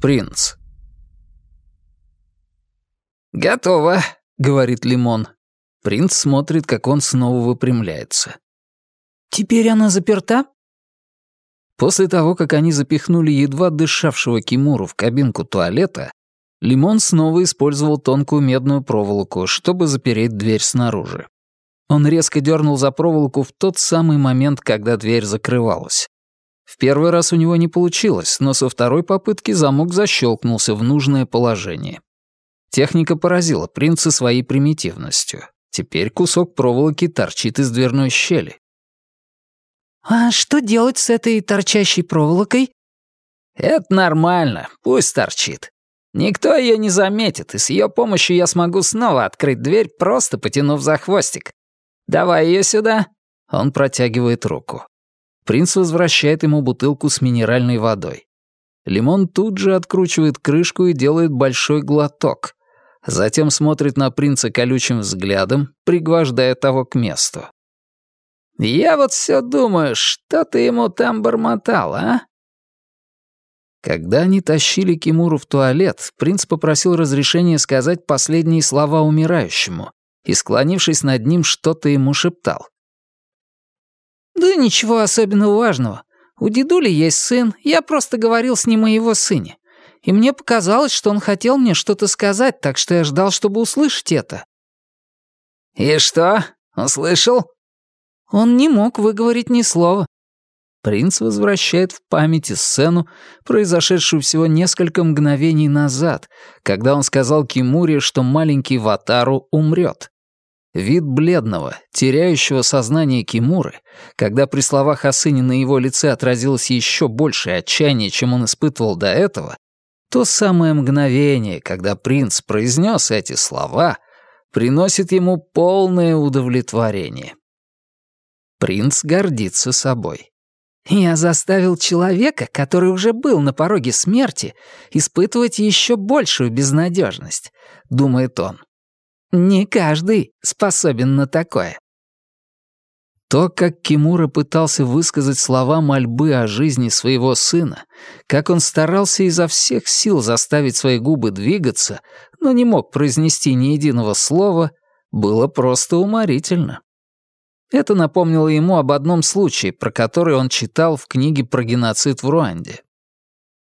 принц. «Готово», — говорит Лимон. Принц смотрит, как он снова выпрямляется. «Теперь она заперта?» После того, как они запихнули едва дышавшего Кимуру в кабинку туалета, Лимон снова использовал тонкую медную проволоку, чтобы запереть дверь снаружи. Он резко дернул за проволоку в тот самый момент, когда дверь закрывалась. В первый раз у него не получилось, но со второй попытки замок защелкнулся в нужное положение. Техника поразила принца своей примитивностью. Теперь кусок проволоки торчит из дверной щели. «А что делать с этой торчащей проволокой?» «Это нормально, пусть торчит. Никто ее не заметит, и с ее помощью я смогу снова открыть дверь, просто потянув за хвостик. Давай ее сюда». Он протягивает руку. Принц возвращает ему бутылку с минеральной водой. Лимон тут же откручивает крышку и делает большой глоток. Затем смотрит на принца колючим взглядом, пригвождая того к месту. «Я вот все думаю, что ты ему там бормотал, а?» Когда они тащили Кимуру в туалет, принц попросил разрешения сказать последние слова умирающему и, склонившись над ним, что-то ему шептал. «Да ничего особенно важного. У дедули есть сын, я просто говорил с ним о его сыне. И мне показалось, что он хотел мне что-то сказать, так что я ждал, чтобы услышать это». «И что? Услышал?» Он не мог выговорить ни слова. Принц возвращает в памяти сцену, произошедшую всего несколько мгновений назад, когда он сказал Кимуре, что маленький Ватару умрет. Вид бледного, теряющего сознание Кимуры, когда при словах о сыне на его лице отразилось еще большее отчаяние, чем он испытывал до этого, то самое мгновение, когда принц произнес эти слова, приносит ему полное удовлетворение. Принц гордится собой. Я заставил человека, который уже был на пороге смерти, испытывать еще большую безнадежность, думает он. Не каждый способен на такое. То, как Кимура пытался высказать слова мольбы о жизни своего сына, как он старался изо всех сил заставить свои губы двигаться, но не мог произнести ни единого слова, было просто уморительно. Это напомнило ему об одном случае, про который он читал в книге про геноцид в Руанде.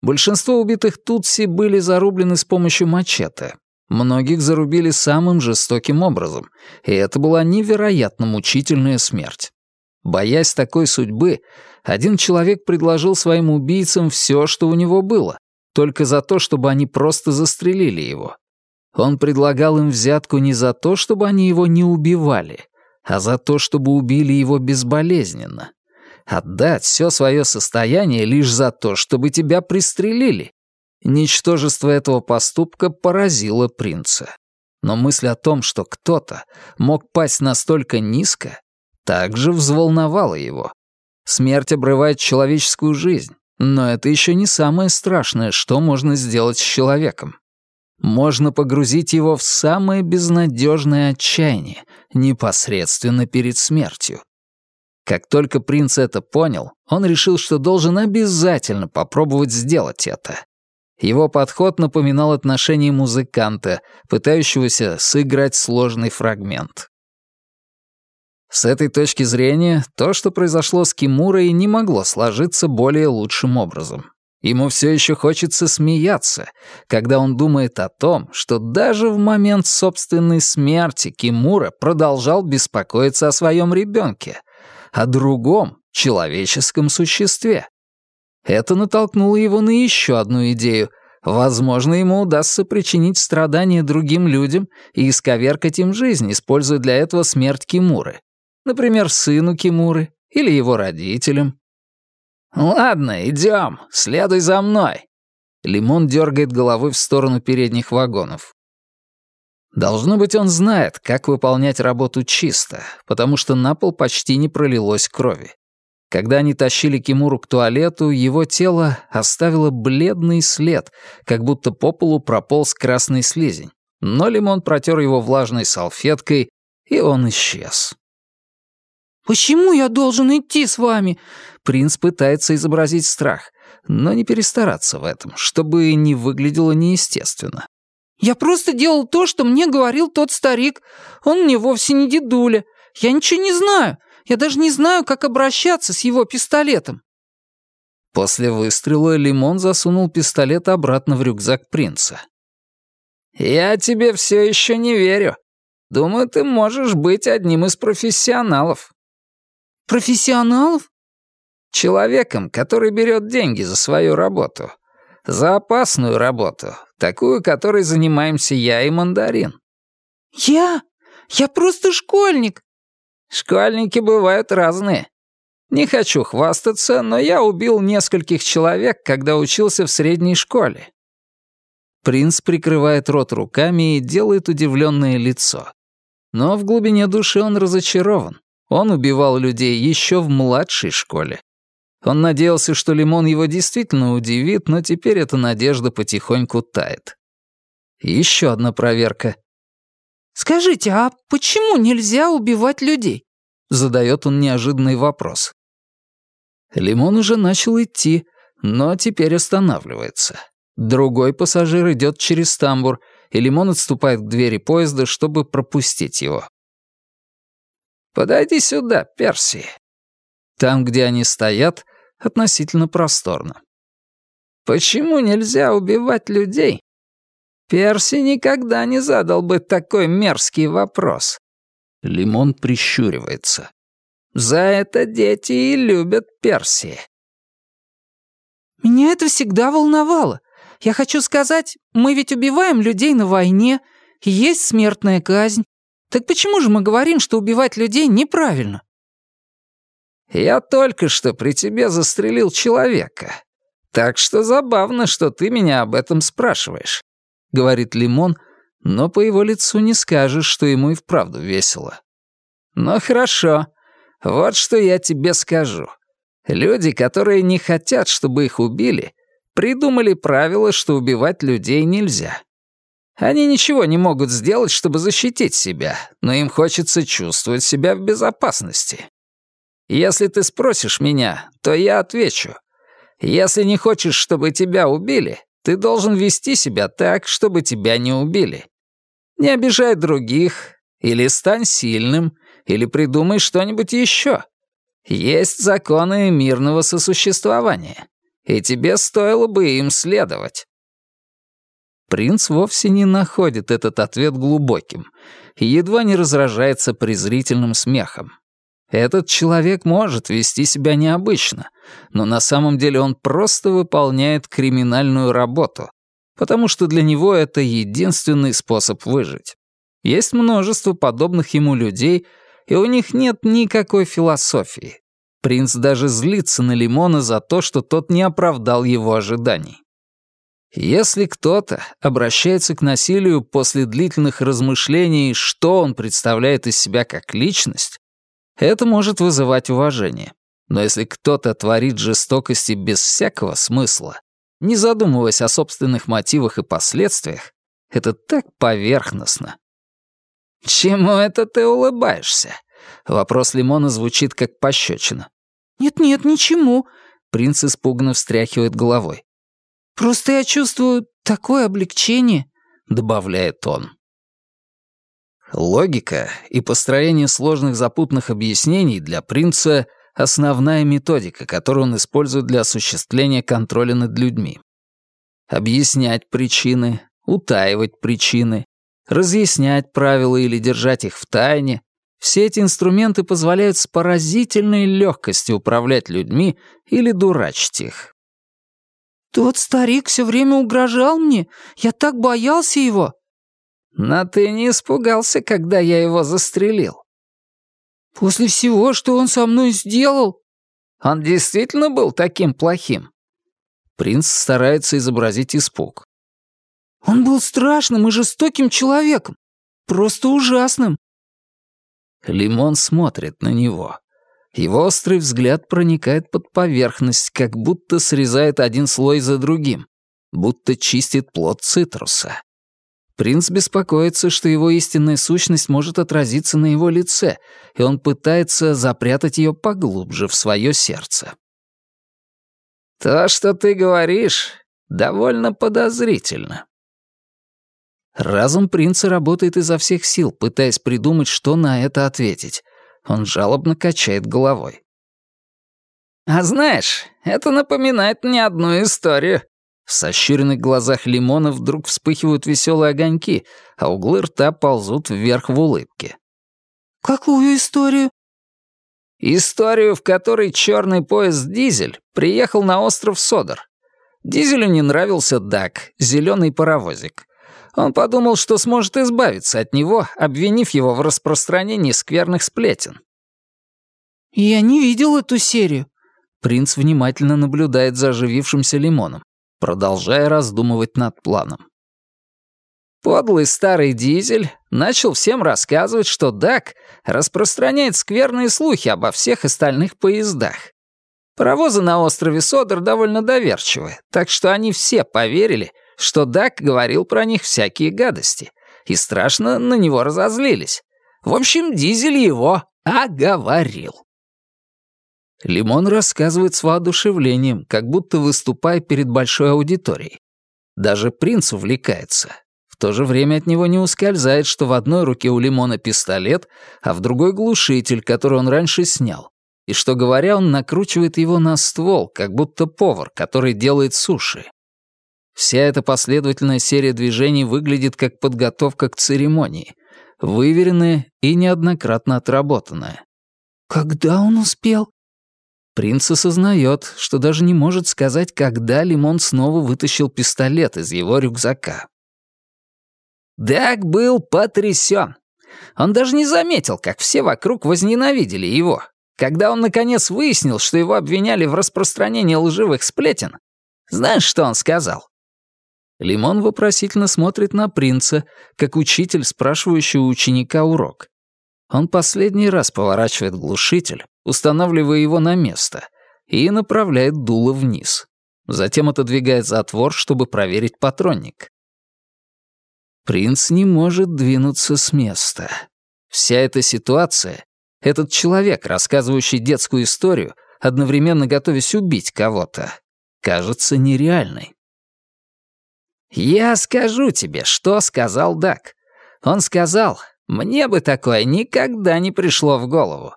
Большинство убитых тутси были зарублены с помощью мачете. Многих зарубили самым жестоким образом, и это была невероятно мучительная смерть. Боясь такой судьбы, один человек предложил своим убийцам все, что у него было, только за то, чтобы они просто застрелили его. Он предлагал им взятку не за то, чтобы они его не убивали, а за то, чтобы убили его безболезненно. Отдать все свое состояние лишь за то, чтобы тебя пристрелили. Ничтожество этого поступка поразило принца. Но мысль о том, что кто-то мог пасть настолько низко, также взволновала его. Смерть обрывает человеческую жизнь, но это еще не самое страшное, что можно сделать с человеком можно погрузить его в самое безнадежное отчаяние, непосредственно перед смертью. Как только принц это понял, он решил, что должен обязательно попробовать сделать это. Его подход напоминал отношение музыканта, пытающегося сыграть сложный фрагмент. С этой точки зрения, то, что произошло с Кимурой, не могло сложиться более лучшим образом. Ему все еще хочется смеяться, когда он думает о том, что даже в момент собственной смерти Кимура продолжал беспокоиться о своем ребенке, о другом человеческом существе. Это натолкнуло его на еще одну идею. Возможно, ему удастся причинить страдания другим людям и исковеркать им жизнь, используя для этого смерть Кимуры. Например, сыну Кимуры или его родителям, «Ладно, идем, следуй за мной». Лимон дергает головой в сторону передних вагонов. Должно быть, он знает, как выполнять работу чисто, потому что на пол почти не пролилось крови. Когда они тащили Кимуру к туалету, его тело оставило бледный след, как будто по полу прополз красный слизень. Но Лимон протер его влажной салфеткой, и он исчез. «Почему я должен идти с вами?» Принц пытается изобразить страх. но не перестараться в этом, чтобы не выглядело неестественно. «Я просто делал то, что мне говорил тот старик. Он мне вовсе не дедуля. Я ничего не знаю. Я даже не знаю, как обращаться с его пистолетом». После выстрела Лимон засунул пистолет обратно в рюкзак принца. «Я тебе все еще не верю. Думаю, ты можешь быть одним из профессионалов». «Профессионалов?» «Человеком, который берет деньги за свою работу. За опасную работу, такую, которой занимаемся я и Мандарин». «Я? Я просто школьник!» «Школьники бывают разные. Не хочу хвастаться, но я убил нескольких человек, когда учился в средней школе. Принц прикрывает рот руками и делает удивленное лицо. Но в глубине души он разочарован. Он убивал людей еще в младшей школе. Он надеялся, что Лимон его действительно удивит, но теперь эта надежда потихоньку тает. Еще одна проверка. «Скажите, а почему нельзя убивать людей?» Задает он неожиданный вопрос. Лимон уже начал идти, но теперь останавливается. Другой пассажир идет через тамбур, и Лимон отступает к двери поезда, чтобы пропустить его. «Подойди сюда, Перси». Там, где они стоят, относительно просторно. «Почему нельзя убивать людей?» Перси никогда не задал бы такой мерзкий вопрос. Лимон прищуривается. «За это дети и любят Перси». «Меня это всегда волновало. Я хочу сказать, мы ведь убиваем людей на войне, есть смертная казнь. Так почему же мы говорим, что убивать людей неправильно? Я только что при тебе застрелил человека. Так что забавно, что ты меня об этом спрашиваешь, говорит Лимон, но по его лицу не скажешь, что ему и вправду весело. Ну хорошо. Вот что я тебе скажу. Люди, которые не хотят, чтобы их убили, придумали правило, что убивать людей нельзя. Они ничего не могут сделать, чтобы защитить себя, но им хочется чувствовать себя в безопасности. Если ты спросишь меня, то я отвечу. Если не хочешь, чтобы тебя убили, ты должен вести себя так, чтобы тебя не убили. Не обижай других, или стань сильным, или придумай что-нибудь еще. Есть законы мирного сосуществования и тебе стоило бы им следовать». Принц вовсе не находит этот ответ глубоким и едва не разражается презрительным смехом. Этот человек может вести себя необычно, но на самом деле он просто выполняет криминальную работу, потому что для него это единственный способ выжить. Есть множество подобных ему людей, и у них нет никакой философии. Принц даже злится на Лимона за то, что тот не оправдал его ожиданий. Если кто-то обращается к насилию после длительных размышлений, что он представляет из себя как личность, это может вызывать уважение. Но если кто-то творит жестокости без всякого смысла, не задумываясь о собственных мотивах и последствиях, это так поверхностно. «Чему это ты улыбаешься?» Вопрос Лимона звучит как пощечина. «Нет-нет, ничему», — принц испуганно встряхивает головой. «Просто я чувствую такое облегчение», — добавляет он. Логика и построение сложных запутанных объяснений для принца — основная методика, которую он использует для осуществления контроля над людьми. Объяснять причины, утаивать причины, разъяснять правила или держать их в тайне все эти инструменты позволяют с поразительной легкостью управлять людьми или дурачить их. «Тот старик все время угрожал мне. Я так боялся его». «Но ты не испугался, когда я его застрелил?» «После всего, что он со мной сделал...» «Он действительно был таким плохим?» Принц старается изобразить испуг. «Он был страшным и жестоким человеком. Просто ужасным. Лимон смотрит на него. Его острый взгляд проникает под поверхность, как будто срезает один слой за другим, будто чистит плод цитруса. Принц беспокоится, что его истинная сущность может отразиться на его лице, и он пытается запрятать ее поглубже в свое сердце. То, что ты говоришь, довольно подозрительно. Разум принца работает изо всех сил, пытаясь придумать, что на это ответить. Он жалобно качает головой. «А знаешь, это напоминает мне одну историю». В сощуренных глазах Лимона вдруг вспыхивают веселые огоньки, а углы рта ползут вверх в улыбке. «Какую историю?» Историю, в которой черный поезд «Дизель» приехал на остров Содор. Дизелю не нравился Дак, зеленый паровозик. Он подумал, что сможет избавиться от него, обвинив его в распространении скверных сплетен. «Я не видел эту серию», Принц внимательно наблюдает за оживившимся лимоном, продолжая раздумывать над планом. Подлый старый дизель начал всем рассказывать, что Дак распространяет скверные слухи обо всех остальных поездах. Паровозы на острове Содор довольно доверчивы, так что они все поверили, что Дак говорил про них всякие гадости, и страшно на него разозлились. В общем, Дизель его оговорил. Лимон рассказывает с воодушевлением, как будто выступая перед большой аудиторией. Даже принц увлекается. В то же время от него не ускользает, что в одной руке у Лимона пистолет, а в другой глушитель, который он раньше снял. И что, говоря, он накручивает его на ствол, как будто повар, который делает суши. Вся эта последовательная серия движений выглядит как подготовка к церемонии, выверенная и неоднократно отработанная. «Когда он успел?» Принц осознает, что даже не может сказать, когда Лимон снова вытащил пистолет из его рюкзака. Даг был потрясен. Он даже не заметил, как все вокруг возненавидели его. Когда он наконец выяснил, что его обвиняли в распространении лживых сплетен, знаешь, что он сказал? Лимон вопросительно смотрит на принца, как учитель, спрашивающий у ученика урок. Он последний раз поворачивает глушитель, устанавливая его на место, и направляет дуло вниз. Затем отодвигает затвор, чтобы проверить патронник. Принц не может двинуться с места. Вся эта ситуация, этот человек, рассказывающий детскую историю, одновременно готовясь убить кого-то, кажется нереальной. «Я скажу тебе, что сказал Дак. Он сказал, мне бы такое никогда не пришло в голову.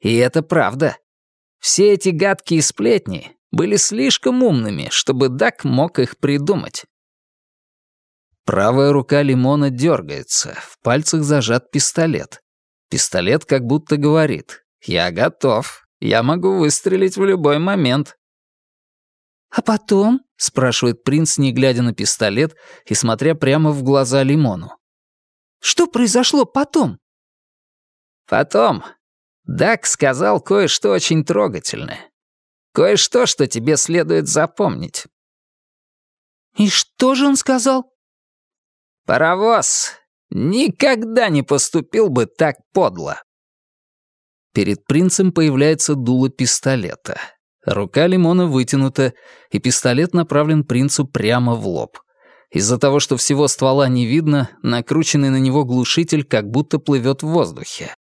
И это правда. Все эти гадкие сплетни были слишком умными, чтобы Дак мог их придумать. Правая рука Лимона дергается, в пальцах зажат пистолет. Пистолет как будто говорит «Я готов, я могу выстрелить в любой момент». «А потом?» — спрашивает принц, не глядя на пистолет и смотря прямо в глаза Лимону. «Что произошло потом?» «Потом Дак сказал кое-что очень трогательное. Кое-что, что тебе следует запомнить. И что же он сказал? Паровоз никогда не поступил бы так подло. Перед принцем появляется дуло пистолета. Рука Лимона вытянута, и пистолет направлен принцу прямо в лоб. Из-за того, что всего ствола не видно, накрученный на него глушитель как будто плывет в воздухе.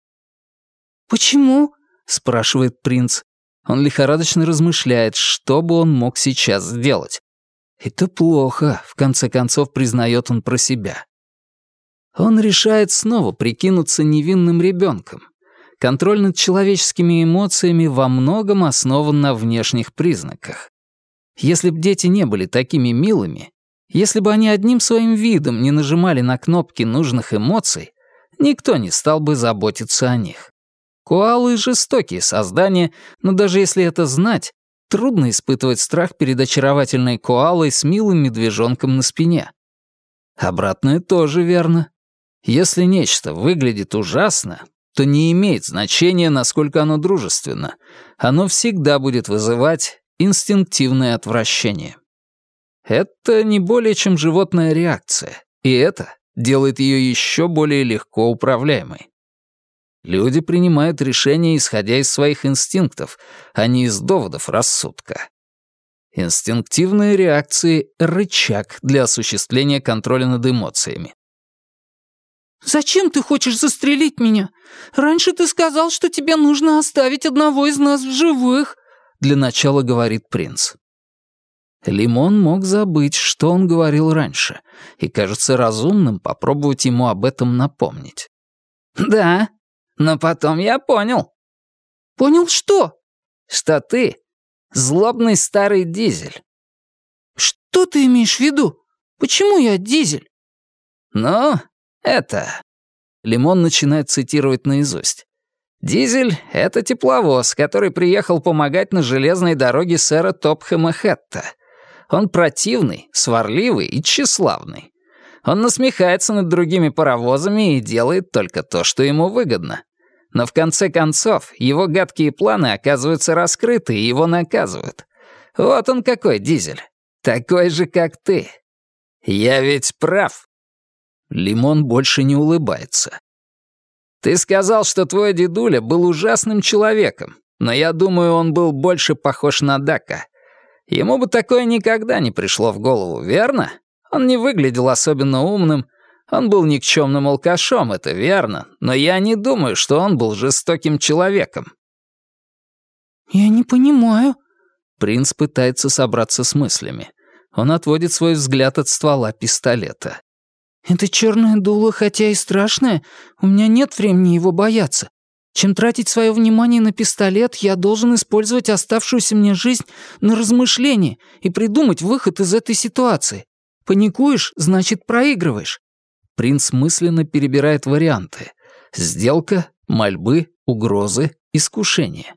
«Почему?» — спрашивает принц. Он лихорадочно размышляет, что бы он мог сейчас сделать. Это плохо, в конце концов признает он про себя. Он решает снова прикинуться невинным ребенком. Контроль над человеческими эмоциями во многом основан на внешних признаках. Если бы дети не были такими милыми, если бы они одним своим видом не нажимали на кнопки нужных эмоций, никто не стал бы заботиться о них. Коалы — жестокие создания, но даже если это знать, трудно испытывать страх перед очаровательной коалой с милым медвежонком на спине. Обратное тоже верно. Если нечто выглядит ужасно, то не имеет значения, насколько оно дружественно. Оно всегда будет вызывать инстинктивное отвращение. Это не более чем животная реакция, и это делает ее еще более легко управляемой. Люди принимают решения, исходя из своих инстинктов, а не из доводов рассудка. Инстинктивные реакции — рычаг для осуществления контроля над эмоциями. «Зачем ты хочешь застрелить меня? Раньше ты сказал, что тебе нужно оставить одного из нас в живых», — для начала говорит принц. Лимон мог забыть, что он говорил раньше, и кажется разумным попробовать ему об этом напомнить. «Да, но потом я понял». «Понял что?» «Что ты злобный старый дизель». «Что ты имеешь в виду? Почему я дизель?» «Ну, это...» Лимон начинает цитировать наизусть. «Дизель — это тепловоз, который приехал помогать на железной дороге сэра Топхэма Хетта. Он противный, сварливый и тщеславный. Он насмехается над другими паровозами и делает только то, что ему выгодно. Но в конце концов, его гадкие планы оказываются раскрыты, и его наказывают. Вот он какой, Дизель. Такой же, как ты. Я ведь прав. Лимон больше не улыбается. Ты сказал, что твой дедуля был ужасным человеком, но я думаю, он был больше похож на Дака. Ему бы такое никогда не пришло в голову, верно? Он не выглядел особенно умным, он был никчемным алкашом, это верно, но я не думаю, что он был жестоким человеком. «Я не понимаю». Принц пытается собраться с мыслями. Он отводит свой взгляд от ствола пистолета. «Это черное дуло, хотя и страшное, у меня нет времени его бояться. Чем тратить свое внимание на пистолет, я должен использовать оставшуюся мне жизнь на размышление и придумать выход из этой ситуации. Паникуешь, значит, проигрываешь». Принц мысленно перебирает варианты. Сделка, мольбы, угрозы, искушение.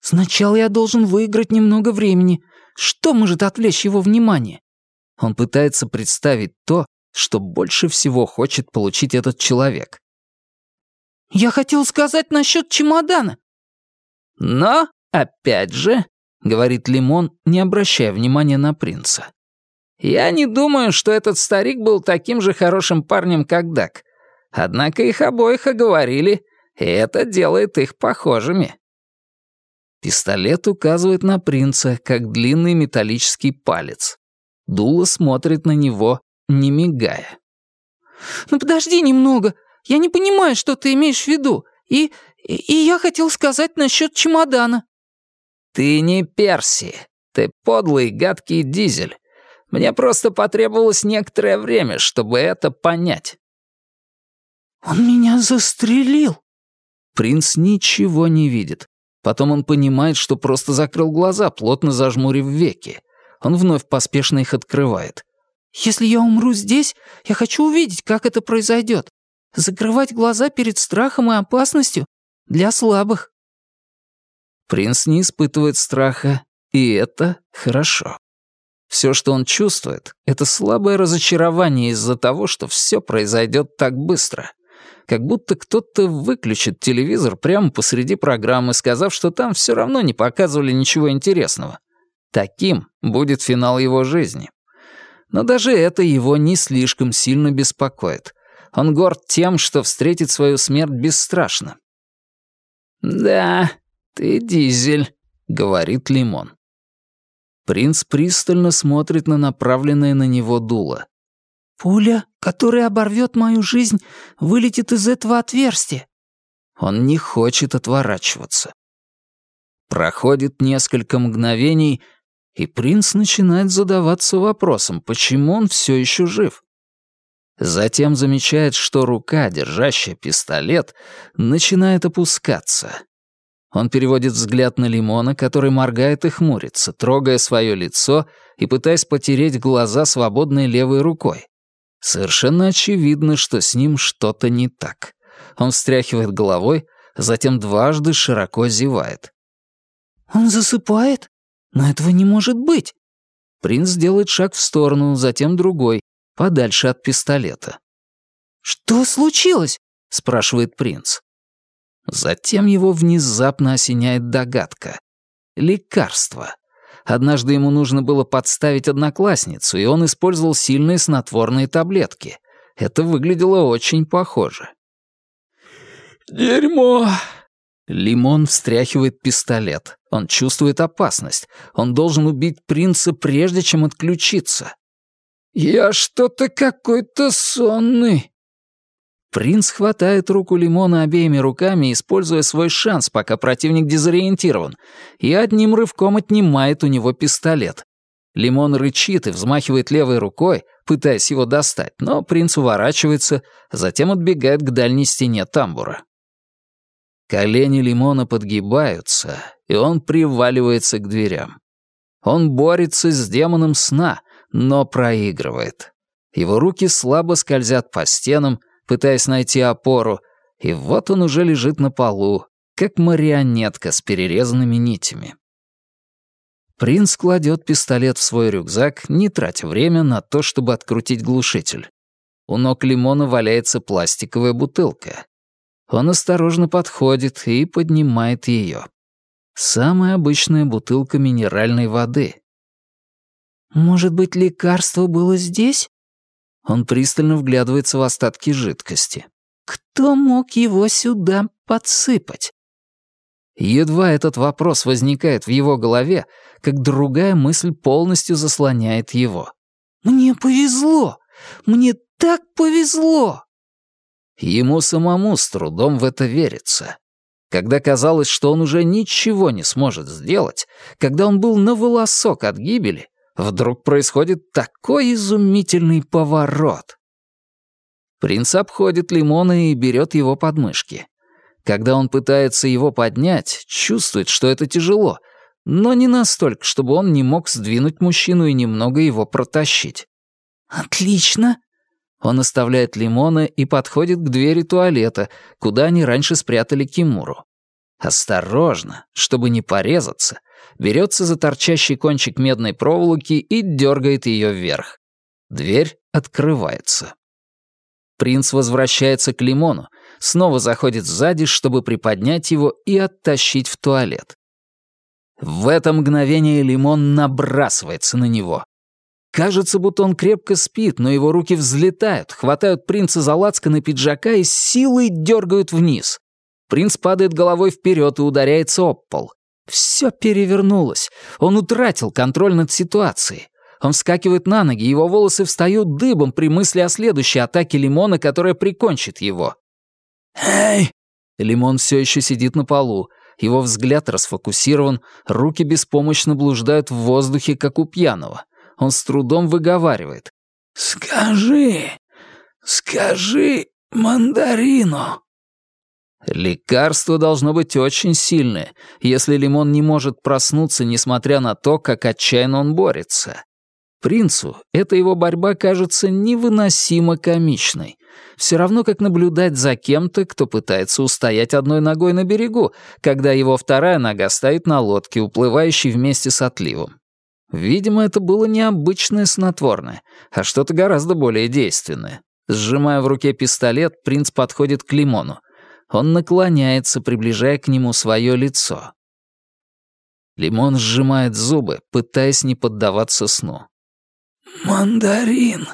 «Сначала я должен выиграть немного времени. Что может отвлечь его внимание?» Он пытается представить то, что больше всего хочет получить этот человек. Я хотел сказать насчет чемодана». «Но, опять же», — говорит Лимон, не обращая внимания на принца, «я не думаю, что этот старик был таким же хорошим парнем, как Дак. Однако их обоих оговорили, и это делает их похожими». Пистолет указывает на принца, как длинный металлический палец. Дула смотрит на него, не мигая. «Ну подожди немного», я не понимаю, что ты имеешь в виду. И... и я хотел сказать насчет чемодана». «Ты не Перси. Ты подлый, гадкий дизель. Мне просто потребовалось некоторое время, чтобы это понять». «Он меня застрелил». Принц ничего не видит. Потом он понимает, что просто закрыл глаза, плотно зажмурив веки. Он вновь поспешно их открывает. «Если я умру здесь, я хочу увидеть, как это произойдет. Закрывать глаза перед страхом и опасностью для слабых. Принц не испытывает страха, и это хорошо. Все, что он чувствует, это слабое разочарование из-за того, что все произойдет так быстро. Как будто кто-то выключит телевизор прямо посреди программы, сказав, что там все равно не показывали ничего интересного. Таким будет финал его жизни. Но даже это его не слишком сильно беспокоит. Он горд тем, что встретит свою смерть бесстрашно. «Да, ты дизель», — говорит Лимон. Принц пристально смотрит на направленное на него дуло. «Пуля, которая оборвет мою жизнь, вылетит из этого отверстия». Он не хочет отворачиваться. Проходит несколько мгновений, и принц начинает задаваться вопросом, почему он все еще жив. Затем замечает, что рука, держащая пистолет, начинает опускаться. Он переводит взгляд на Лимона, который моргает и хмурится, трогая свое лицо и пытаясь потереть глаза свободной левой рукой. Совершенно очевидно, что с ним что-то не так. Он встряхивает головой, затем дважды широко зевает. «Он засыпает? Но этого не может быть!» Принц делает шаг в сторону, затем другой, подальше от пистолета. «Что случилось?» — спрашивает принц. Затем его внезапно осеняет догадка. Лекарство. Однажды ему нужно было подставить одноклассницу, и он использовал сильные снотворные таблетки. Это выглядело очень похоже. «Дерьмо!» Лимон встряхивает пистолет. Он чувствует опасность. Он должен убить принца, прежде чем отключиться. «Я что-то какой-то сонный». Принц хватает руку Лимона обеими руками, используя свой шанс, пока противник дезориентирован, и одним рывком отнимает у него пистолет. Лимон рычит и взмахивает левой рукой, пытаясь его достать, но принц уворачивается, затем отбегает к дальней стене тамбура. Колени Лимона подгибаются, и он приваливается к дверям. Он борется с демоном сна, но проигрывает. Его руки слабо скользят по стенам, пытаясь найти опору, и вот он уже лежит на полу, как марионетка с перерезанными нитями. Принц кладет пистолет в свой рюкзак, не тратя время на то, чтобы открутить глушитель. У ног Лимона валяется пластиковая бутылка. Он осторожно подходит и поднимает ее. Самая обычная бутылка минеральной воды. «Может быть, лекарство было здесь?» Он пристально вглядывается в остатки жидкости. «Кто мог его сюда подсыпать?» Едва этот вопрос возникает в его голове, как другая мысль полностью заслоняет его. «Мне повезло! Мне так повезло!» Ему самому с трудом в это верится. Когда казалось, что он уже ничего не сможет сделать, когда он был на волосок от гибели, вдруг происходит такой изумительный поворот. Принц обходит лимона и берет его подмышки. Когда он пытается его поднять, чувствует, что это тяжело, но не настолько, чтобы он не мог сдвинуть мужчину и немного его протащить. «Отлично!» Он оставляет лимона и подходит к двери туалета, куда они раньше спрятали Кимуру. Осторожно, чтобы не порезаться, берется за торчащий кончик медной проволоки и дергает ее вверх. Дверь открывается. Принц возвращается к лимону, снова заходит сзади, чтобы приподнять его и оттащить в туалет. В это мгновение лимон набрасывается на него. Кажется, будто он крепко спит, но его руки взлетают, хватают принца за лацканы пиджака и силой дергают вниз. Принц падает головой вперед и ударяется об пол. Все перевернулось. Он утратил контроль над ситуацией. Он вскакивает на ноги, его волосы встают дыбом при мысли о следующей атаке Лимона, которая прикончит его. «Эй!» Лимон все еще сидит на полу. Его взгляд расфокусирован, руки беспомощно блуждают в воздухе, как у пьяного. Он с трудом выговаривает. «Скажи, скажи мандарину». Лекарство должно быть очень сильное, если Лимон не может проснуться, несмотря на то, как отчаянно он борется. Принцу эта его борьба кажется невыносимо комичной. Все равно, как наблюдать за кем-то, кто пытается устоять одной ногой на берегу, когда его вторая нога стоит на лодке, уплывающей вместе с отливом. Видимо, это было не обычное снотворное, а что-то гораздо более действенное. Сжимая в руке пистолет, принц подходит к Лимону. Он наклоняется, приближая к нему свое лицо. Лимон сжимает зубы, пытаясь не поддаваться сну. «Мандарин,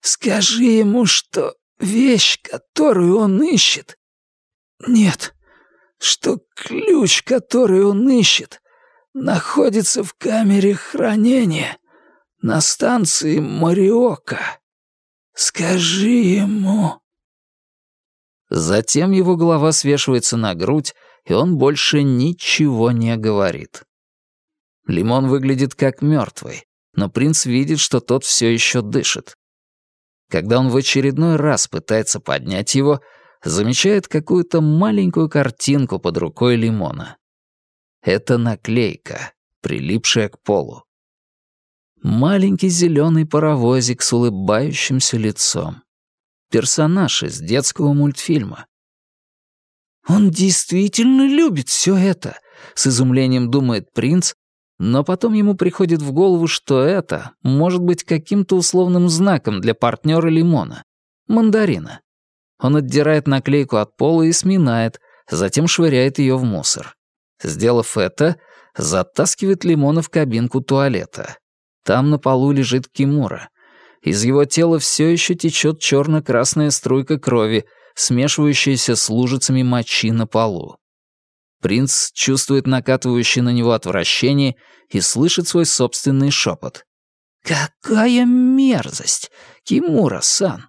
скажи ему, что вещь, которую он ищет... Нет, что ключ, который он ищет, находится в камере хранения на станции Мариока. Скажи ему...» Затем его голова свешивается на грудь, и он больше ничего не говорит. Лимон выглядит как мертвый, но принц видит, что тот все еще дышит. Когда он в очередной раз пытается поднять его, замечает какую-то маленькую картинку под рукой лимона. Это наклейка, прилипшая к полу. Маленький зеленый паровозик с улыбающимся лицом. Персонаж из детского мультфильма. «Он действительно любит все это», — с изумлением думает принц, но потом ему приходит в голову, что это может быть каким-то условным знаком для партнера лимона — мандарина. Он отдирает наклейку от пола и сминает, затем швыряет ее в мусор. Сделав это, затаскивает лимона в кабинку туалета. Там на полу лежит Кимура. Из его тела все еще течет черно-красная струйка крови, смешивающаяся с лужицами мочи на полу. Принц чувствует накатывающее на него отвращение и слышит свой собственный шепот. «Какая мерзость! Кимура-сан!»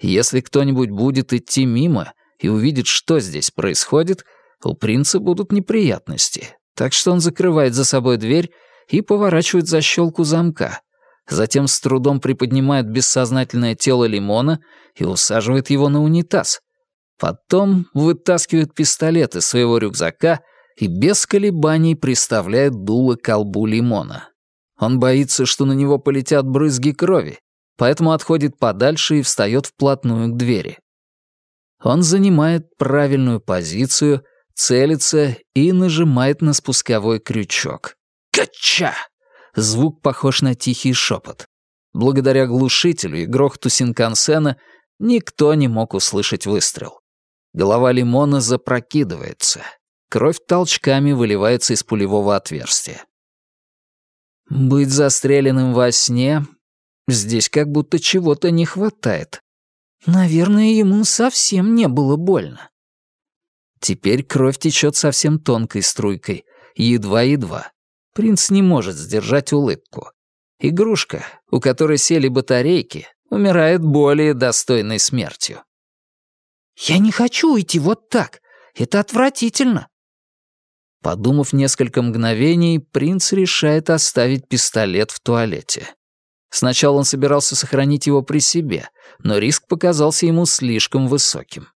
Если кто-нибудь будет идти мимо и увидит, что здесь происходит, у принца будут неприятности, так что он закрывает за собой дверь и поворачивает защелку замка. Затем с трудом приподнимает бессознательное тело лимона и усаживает его на унитаз. Потом вытаскивает пистолет из своего рюкзака и без колебаний приставляет дуло к колбу лимона. Он боится, что на него полетят брызги крови, поэтому отходит подальше и встает вплотную к двери. Он занимает правильную позицию, целится и нажимает на спусковой крючок. Кача! Звук похож на тихий шепот. Благодаря глушителю и грохоту Синкансена никто не мог услышать выстрел. Голова лимона запрокидывается. Кровь толчками выливается из пулевого отверстия. Быть застреленным во сне здесь как будто чего-то не хватает. Наверное, ему совсем не было больно. Теперь кровь течет совсем тонкой струйкой, едва-едва. Принц не может сдержать улыбку. Игрушка, у которой сели батарейки, умирает более достойной смертью. «Я не хочу уйти вот так. Это отвратительно». Подумав несколько мгновений, принц решает оставить пистолет в туалете. Сначала он собирался сохранить его при себе, но риск показался ему слишком высоким.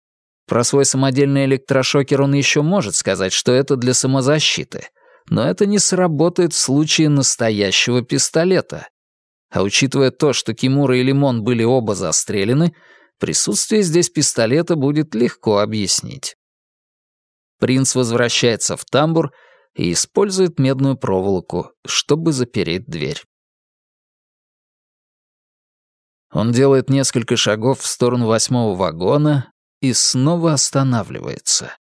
Про свой самодельный электрошокер он еще может сказать, что это для самозащиты, но это не сработает в случае настоящего пистолета. А учитывая то, что Кимура и Лимон были оба застрелены, присутствие здесь пистолета будет легко объяснить. Принц возвращается в тамбур и использует медную проволоку, чтобы запереть дверь. Он делает несколько шагов в сторону восьмого вагона и снова останавливается.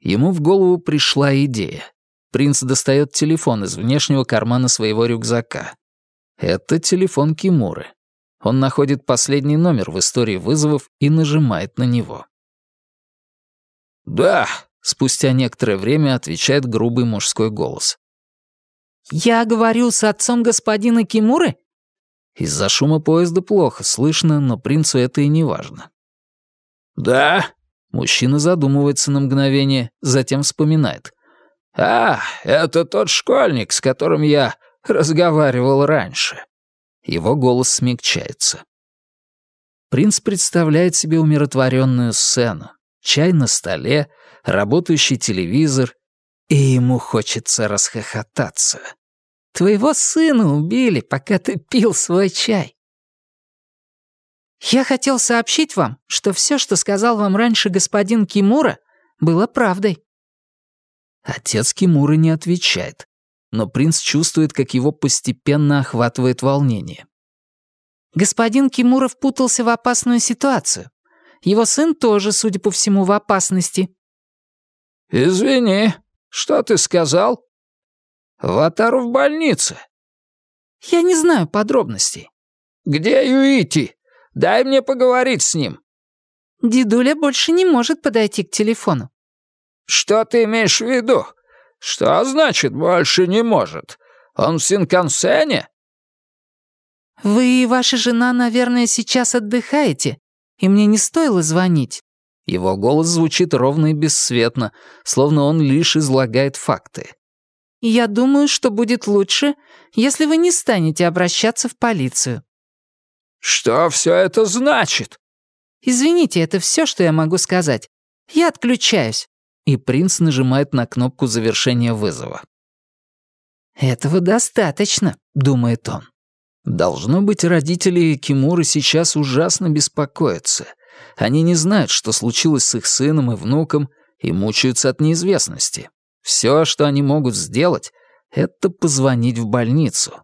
Ему в голову пришла идея. Принц достает телефон из внешнего кармана своего рюкзака. Это телефон Кимуры. Он находит последний номер в истории вызовов и нажимает на него. «Да», — спустя некоторое время отвечает грубый мужской голос. «Я говорю с отцом господина Кимуры?» Из-за шума поезда плохо слышно, но принцу это и не важно. «Да?» Мужчина задумывается на мгновение, затем вспоминает. «А, это тот школьник, с которым я разговаривал раньше». Его голос смягчается. Принц представляет себе умиротворенную сцену. Чай на столе, работающий телевизор, и ему хочется расхохотаться. Твоего сына убили, пока ты пил свой чай. Я хотел сообщить вам, что все, что сказал вам раньше господин Кимура, было правдой. Отец Кимуры не отвечает, но принц чувствует, как его постепенно охватывает волнение. Господин Кимура впутался в опасную ситуацию. Его сын тоже, судя по всему, в опасности. «Извини, что ты сказал?» Ватару в больнице». «Я не знаю подробностей». «Где Юити? Дай мне поговорить с ним». Дедуля больше не может подойти к телефону. «Что ты имеешь в виду? Что значит «больше не может»? Он в Синкансене?» «Вы и ваша жена, наверное, сейчас отдыхаете, и мне не стоило звонить». Его голос звучит ровно и бесцветно, словно он лишь излагает факты. Я думаю, что будет лучше, если вы не станете обращаться в полицию». «Что все это значит?» «Извините, это все, что я могу сказать. Я отключаюсь». И принц нажимает на кнопку завершения вызова. «Этого достаточно», — думает он. Должно быть, родители Кимуры сейчас ужасно беспокоятся. Они не знают, что случилось с их сыном и внуком, и мучаются от неизвестности. Все, что они могут сделать, это позвонить в больницу.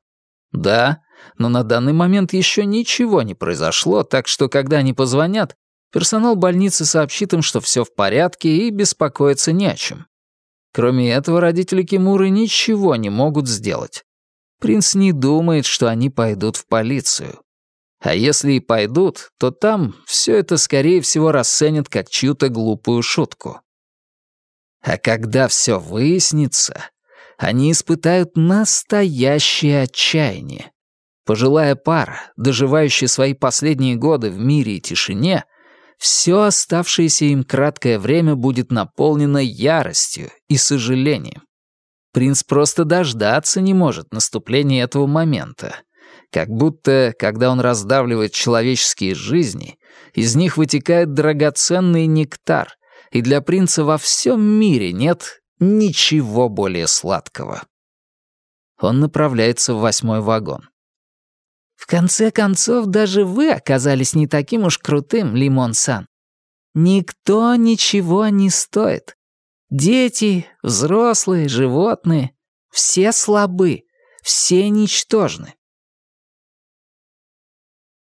Да, но на данный момент еще ничего не произошло, так что когда они позвонят, персонал больницы сообщит им, что все в порядке и беспокоиться не о чем. Кроме этого, родители Кимуры ничего не могут сделать. Принц не думает, что они пойдут в полицию. А если и пойдут, то там все это, скорее всего, расценят как чью-то глупую шутку. А когда все выяснится, они испытают настоящее отчаяние. Пожилая пара, доживающая свои последние годы в мире и тишине, все оставшееся им краткое время будет наполнено яростью и сожалением. Принц просто дождаться не может наступления этого момента. Как будто, когда он раздавливает человеческие жизни, из них вытекает драгоценный нектар, и для принца во всем мире нет ничего более сладкого. Он направляется в восьмой вагон. «В конце концов, даже вы оказались не таким уж крутым, Лимон-сан. Никто ничего не стоит. Дети, взрослые, животные — все слабы, все ничтожны.